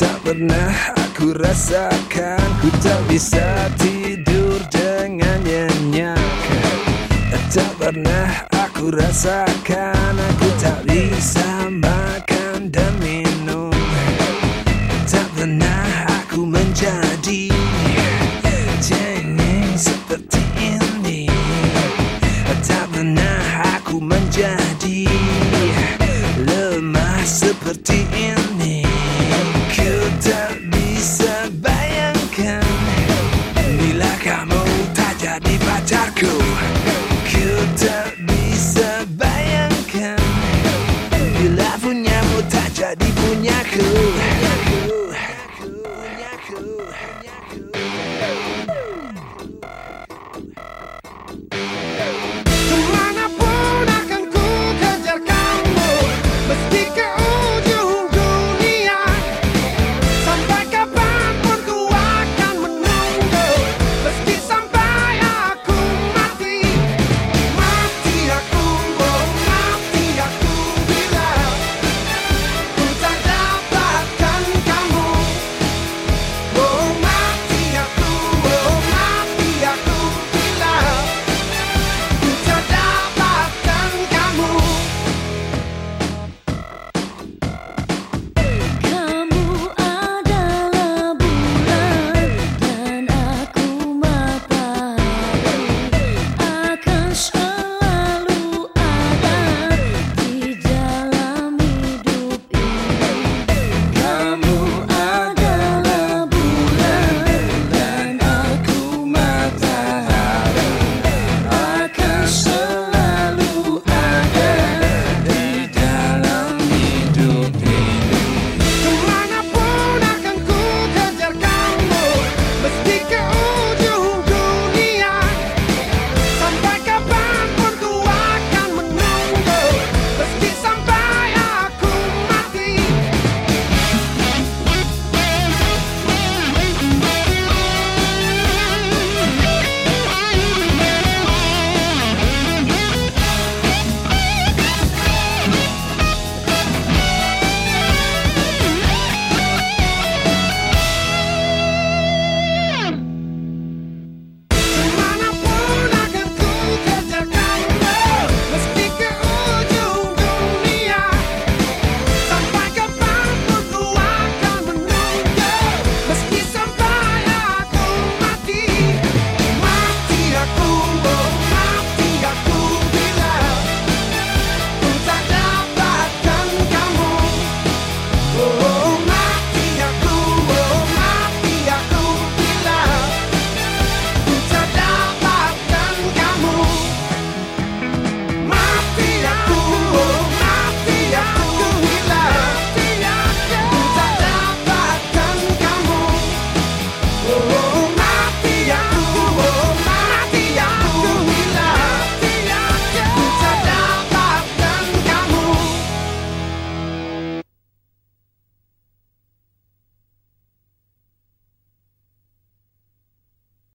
Tak pernah aku rasakan Ku tak bisa tidur dengan nyenyak Tak pernah aku rasakan Aku tak bisa makan dan minum. Tak pernah aku menjadi Cengeng seperti ini. Tak pernah aku menjadi Lemah seperti ini jadi punyaku